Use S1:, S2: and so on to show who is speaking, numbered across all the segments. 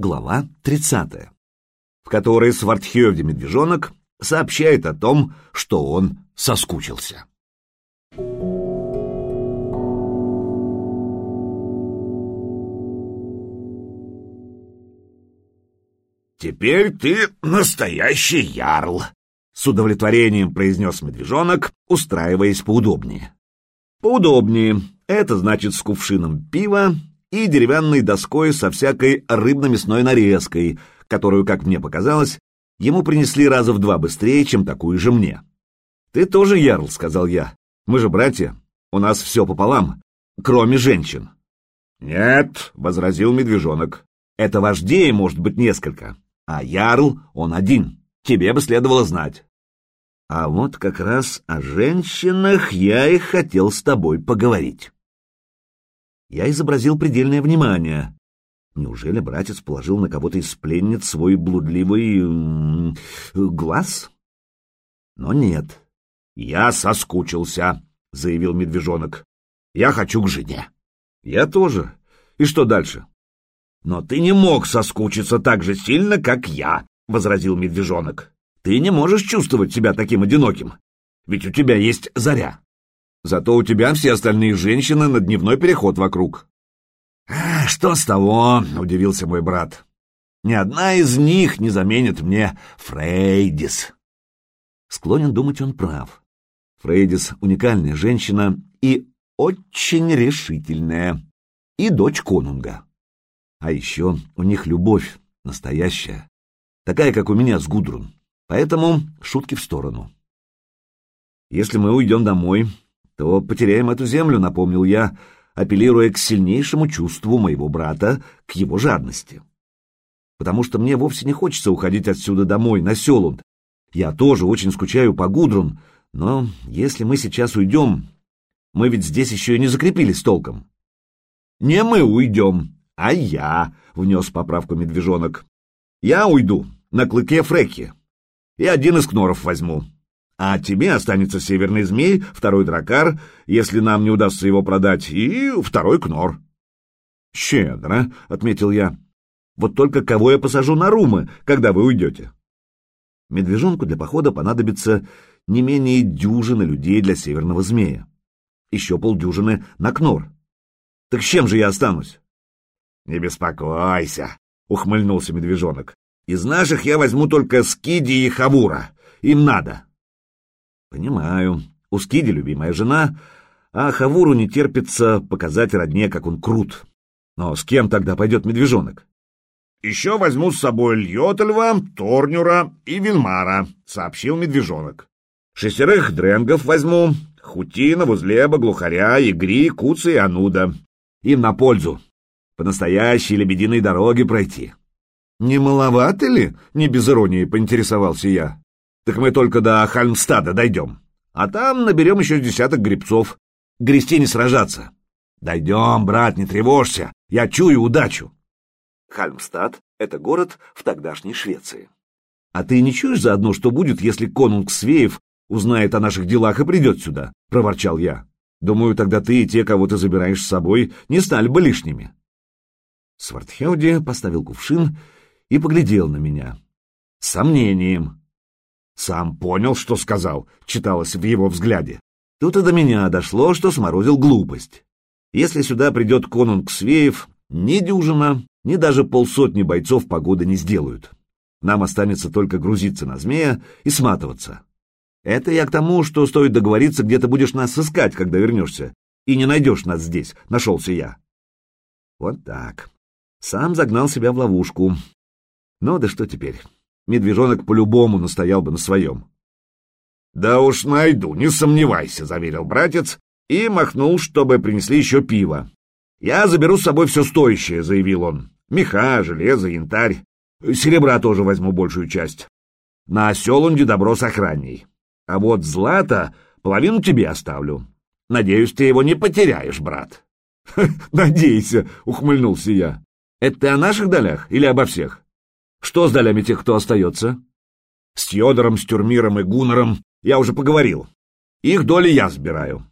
S1: глава 30, в которой Свардхёвди Медвежонок сообщает о том, что он соскучился. «Теперь ты настоящий ярл!» — с удовлетворением произнес медвежонок, устраиваясь поудобнее. «Поудобнее. Это значит с кувшином пива и деревянной доской со всякой рыбно-мясной нарезкой, которую, как мне показалось, ему принесли раза в два быстрее, чем такую же мне. «Ты тоже ярл», — сказал я. «Мы же братья. У нас все пополам, кроме женщин». «Нет», — возразил медвежонок. «Это вождей может быть несколько, а ярл он один. Тебе бы следовало знать. А вот как раз о женщинах я и хотел с тобой поговорить. Я изобразил предельное внимание. Неужели братец положил на кого-то из пленниц свой блудливый... глаз? Но нет. «Я соскучился», — заявил медвежонок. «Я хочу к жене». «Я тоже. И что дальше?» «Но ты не мог соскучиться так же сильно, как я», — возразил медвежонок. «Ты не можешь чувствовать себя таким одиноким, ведь у тебя есть заря. Зато у тебя все остальные женщины на дневной переход вокруг». «А, «Что с того?» — удивился мой брат. «Ни одна из них не заменит мне Фрейдис». Склонен думать, он прав. Фрейдис — уникальная женщина и очень решительная, и дочь конунга. А еще у них любовь настоящая, такая, как у меня с Гудрун. Поэтому шутки в сторону. Если мы уйдем домой, то потеряем эту землю, напомнил я, апеллируя к сильнейшему чувству моего брата, к его жадности. Потому что мне вовсе не хочется уходить отсюда домой, на Селунд. Я тоже очень скучаю по Гудрун, но если мы сейчас уйдем, мы ведь здесь еще и не закрепились толком. Не мы уйдем, «А я», — внес поправку медвежонок, — «я уйду на клыке Фреки и один из кноров возьму. А тебе останется северный змей, второй дракар, если нам не удастся его продать, и второй кнор». «Щедро», — отметил я. «Вот только кого я посажу на румы, когда вы уйдете?» Медвежонку для похода понадобится не менее дюжины людей для северного змея. Еще полдюжины на кнор. Так с чем же я останусь? «Не беспокойся», — ухмыльнулся медвежонок. «Из наших я возьму только Скиди и Хавура. Им надо». «Понимаю. У Скиди любимая жена, а Хавуру не терпится показать родне, как он крут. Но с кем тогда пойдет медвежонок?» «Еще возьму с собой Льотельва, Торнюра и Вильмара», — сообщил медвежонок. «Шестерых дренгов возьму, Хутина, Вузлеба, Глухаря, Игри, Куца и Ануда. Им на пользу по настоящей лебединой дороге пройти. Не маловато ли? Не без иронии поинтересовался я. Так мы только до Хальмстада дойдем. А там наберем еще десяток грибцов. Грести не сражаться. Дойдем, брат, не тревожься. Я чую удачу. Хальмстад — это город в тогдашней Швеции. А ты не чуешь заодно, что будет, если конунг Свеев узнает о наших делах и придет сюда? — проворчал я. Думаю, тогда ты и те, кого ты забираешь с собой, не стали бы лишними. Свардхевди поставил кувшин и поглядел на меня. С сомнением. «Сам понял, что сказал», — читалось в его взгляде. Тут и до меня дошло, что сморозил глупость. Если сюда придет конунг Свеев, ни дюжина, ни даже полсотни бойцов погоды не сделают. Нам останется только грузиться на змея и сматываться. Это я к тому, что стоит договориться, где ты будешь нас искать, когда вернешься, и не найдешь нас здесь, нашелся я. Вот так. Сам загнал себя в ловушку. Ну да что теперь? Медвежонок по-любому настоял бы на своем. «Да уж найду, не сомневайся», — заверил братец и махнул, чтобы принесли еще пиво. «Я заберу с собой все стоящее», — заявил он. «Меха, железо, янтарь. Серебра тоже возьму большую часть. На Селунде добро с. А вот злато половину тебе оставлю. Надеюсь, ты его не потеряешь, брат». «Надейся», — ухмыльнулся я. Это ты о наших долях или обо всех? Что с долями тех, кто остается? С Тьодором, с Тюрмиром и Гуннером я уже поговорил. Их доли я сбираю.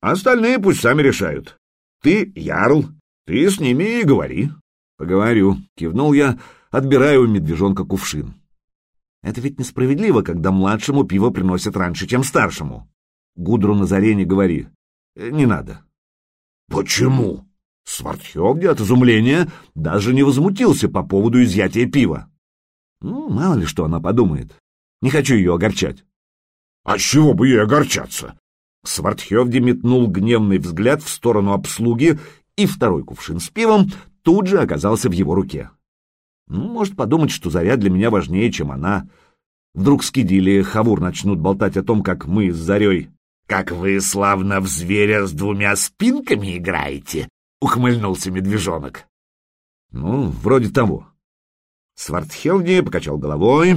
S1: А остальные пусть сами решают. Ты ярл, ты с ними и говори. Поговорю, кивнул я, отбирая у медвежонка кувшин. Это ведь несправедливо, когда младшему пиво приносят раньше, чем старшему. Гудру на заре не говори. Э, не надо. Почему? Свартхевди от изумления даже не возмутился по поводу изъятия пива. Ну, мало ли что она подумает. Не хочу ее огорчать. А с чего бы ей огорчаться? Свартхевди метнул гневный взгляд в сторону обслуги, и второй кувшин с пивом тут же оказался в его руке. Ну, может подумать, что Заря для меня важнее, чем она. Вдруг Скиди или Хавур начнут болтать о том, как мы с Зарей... — Как вы славно в зверя с двумя спинками играете, — ухмыльнулся медвежонок. — Ну, вроде того. Свартхелди покачал головой,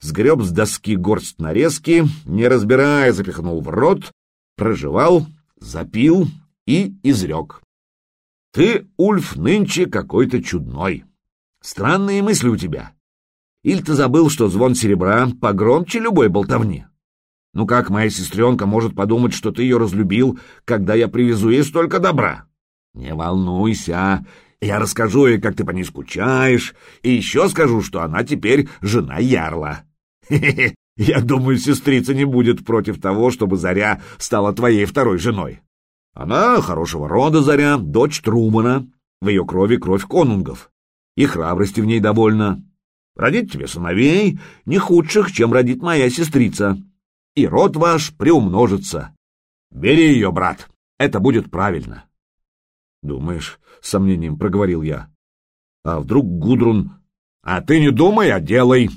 S1: сгреб с доски горсть нарезки, не разбирая, запихнул в рот, прожевал, запил и изрек. — Ты, Ульф, нынче какой-то чудной. Странные мысли у тебя. Или ты забыл, что звон серебра погромче любой болтовни? Ну как моя сестренка может подумать, что ты ее разлюбил, когда я привезу ей столько добра? Не волнуйся, я расскажу ей, как ты по ней скучаешь, и еще скажу, что она теперь жена Ярла. Хе-хе, я думаю, сестрица не будет против того, чтобы Заря стала твоей второй женой. Она хорошего рода Заря, дочь Трумана, в ее крови кровь конунгов и храбрости в ней довольно. Родить тебе сыновей не худших, чем родит моя сестрица, и род ваш приумножится. Бери ее, брат, это будет правильно. Думаешь, с сомнением проговорил я. А вдруг Гудрун... А ты не думай, а делай.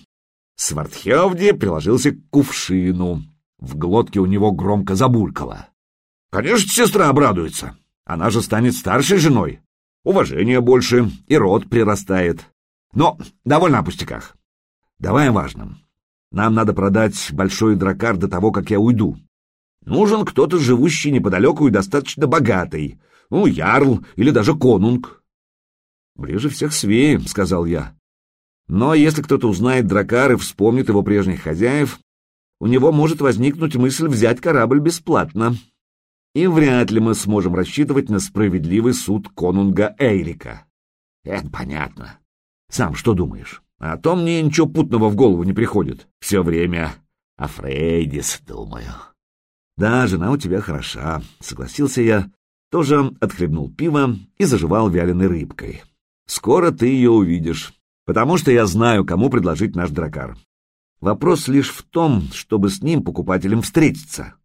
S1: Свартхевди приложился к кувшину. В глотке у него громко забулькало. Конечно, сестра обрадуется. Она же станет старшей женой уважения больше, и род прирастает. Но довольно о пустяках. Давай о важном. Нам надо продать большой дракар до того, как я уйду. Нужен кто-то, живущий неподалеку и достаточно богатый. Ну, ярл или даже конунг. Ближе всех свеи, — сказал я. Но если кто-то узнает дракар и вспомнит его прежних хозяев, у него может возникнуть мысль взять корабль бесплатно и вряд ли мы сможем рассчитывать на справедливый суд конунга Эйрика. Это понятно. Сам что думаешь? А то мне ничего путного в голову не приходит. Все время о Фрейдис думаю. Да, жена у тебя хороша, согласился я, тоже отхлебнул пиво и заживал вяленой рыбкой. Скоро ты ее увидишь, потому что я знаю, кому предложить наш дракар. Вопрос лишь в том, чтобы с ним покупателем встретиться.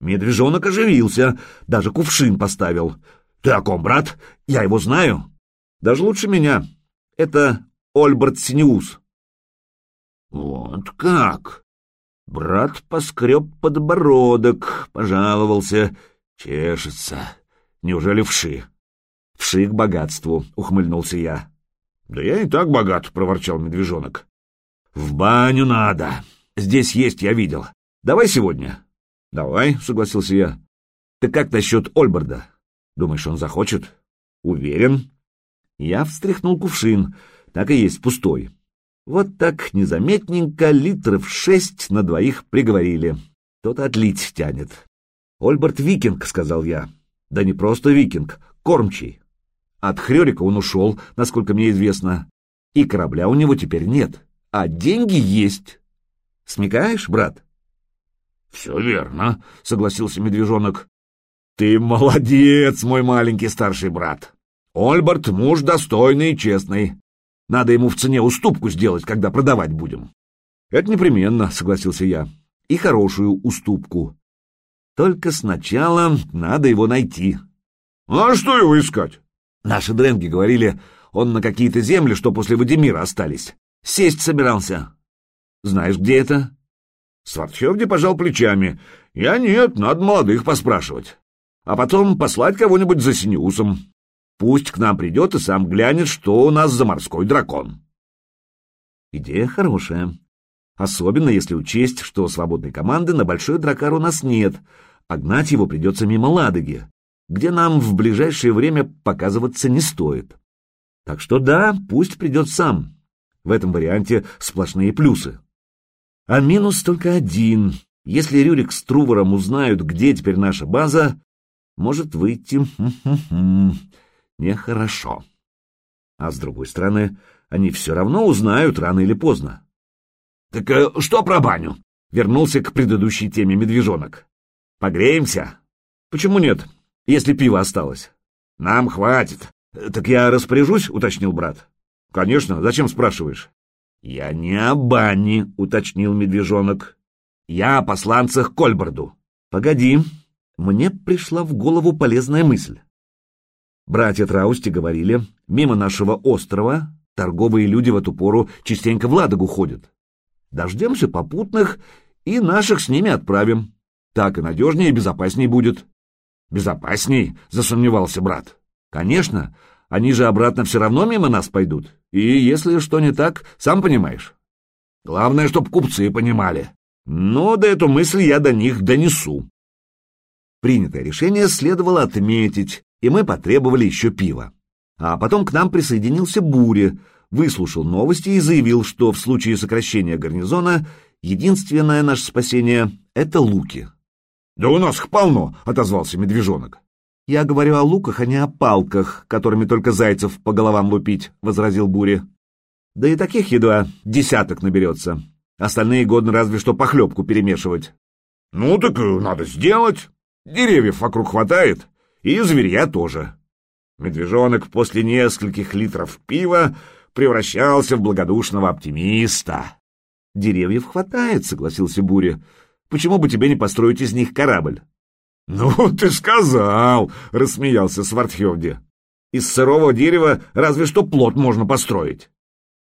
S1: Медвежонок оживился, даже кувшин поставил. — Ты о ком, брат? Я его знаю. — Даже лучше меня. Это Ольберт Синеус. — Вот как? Брат поскреб подбородок, пожаловался. Чешется. Неужели вши? — Вши к богатству, — ухмыльнулся я. — Да я и так богат, — проворчал медвежонок. — В баню надо. Здесь есть, я видел. Давай сегодня. «Давай», — согласился я. «Ты как насчет Ольберда? Думаешь, он захочет?» «Уверен». Я встряхнул кувшин, так и есть пустой. Вот так незаметненько литров шесть на двоих приговорили. Тот отлить тянет. «Ольберт викинг», — сказал я. «Да не просто викинг, кормчий. От Хрёрика он ушел, насколько мне известно. И корабля у него теперь нет, а деньги есть. Смекаешь, брат?» «Все верно», — согласился медвежонок. «Ты молодец, мой маленький старший брат. Ольберт — муж достойный и честный. Надо ему в цене уступку сделать, когда продавать будем». «Это непременно», — согласился я. «И хорошую уступку. Только сначала надо его найти». «А что его искать?» Наши дренги говорили, он на какие-то земли, что после Вадимира остались. Сесть собирался. Знаешь, где это? Сварчевди пожал плечами. «Я нет, надо молодых поспрашивать. А потом послать кого-нибудь за Синеусом. Пусть к нам придет и сам глянет, что у нас за морской дракон». Идея хорошая. Особенно если учесть, что свободной команды на большой дракар у нас нет, а гнать его придется мимо Ладоги, где нам в ближайшее время показываться не стоит. Так что да, пусть придет сам. В этом варианте сплошные плюсы. А минус только один. Если Рюрик с Трувором узнают, где теперь наша база, может выйти нехорошо. А с другой стороны, они все равно узнают рано или поздно. «Так э, что про баню?» — вернулся к предыдущей теме медвежонок. «Погреемся?» «Почему нет, если пиво осталось?» «Нам хватит». «Так я распоряжусь?» — уточнил брат. «Конечно. Зачем спрашиваешь?» «Я не о бане», — уточнил медвежонок. «Я о посланцах Кольборду». «Погоди». Мне пришла в голову полезная мысль. Братья Траусти говорили, мимо нашего острова торговые люди в эту пору частенько в Ладогу ходят. Дождемся попутных и наших с ними отправим. Так и надежнее и безопасней будет. Безопасней, засомневался брат. Конечно, они же обратно все равно мимо нас пойдут. И если что не так, сам понимаешь. Главное, чтоб купцы понимали. Но до эту мысль я до них донесу. Принятое решение следовало отметить, и мы потребовали еще пива. А потом к нам присоединился Буря, выслушал новости и заявил, что в случае сокращения гарнизона единственное наше спасение — это луки. «Да у нас их полно!» — отозвался медвежонок. «Я говорю о луках, а не о палках, которыми только зайцев по головам лупить», — возразил Буря. «Да и таких едва десяток наберется. Остальные годны разве что похлебку перемешивать». «Ну так надо сделать. Деревьев вокруг хватает, и зверя тоже». Медвежонок после нескольких литров пива превращался в благодушного оптимиста. «Деревьев хватает», — согласился Буря. «Почему бы тебе не построить из них корабль?» «Ну, ты сказал!» — рассмеялся Свартхевди. «Из сырого дерева разве что плод можно построить».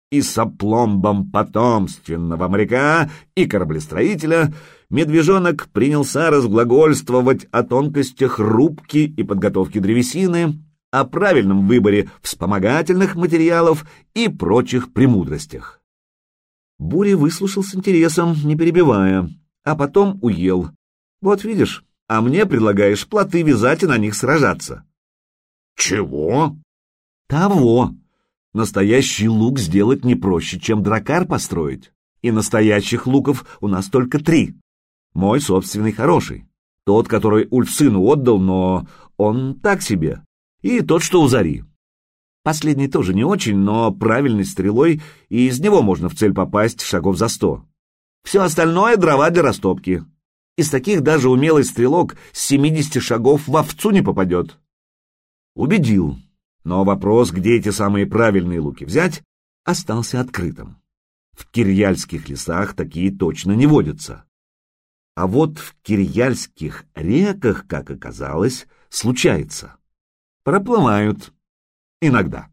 S1: И с опломбом потомственного моряка и кораблестроителя медвежонок принялся разглагольствовать о тонкостях рубки и подготовки древесины, о правильном выборе вспомогательных материалов и прочих премудростях. Буря выслушал с интересом, не перебивая, а потом уел. «Вот видишь, а мне предлагаешь плоты вязать и на них сражаться». «Чего?» «Того. Настоящий лук сделать не проще, чем дракар построить. И настоящих луков у нас только три. Мой собственный хороший. Тот, который Ульф сыну отдал, но он так себе и тот, что у Зари. Последний тоже не очень, но правильной стрелой, и из него можно в цель попасть шагов за сто. Все остальное — дрова для растопки. Из таких даже умелый стрелок с 70 шагов в овцу не попадет. Убедил. Но вопрос, где эти самые правильные луки взять, остался открытым. В кирьяльских лесах такие точно не водятся. А вот в кирьяльских реках, как оказалось, случается проплывают. Иногда.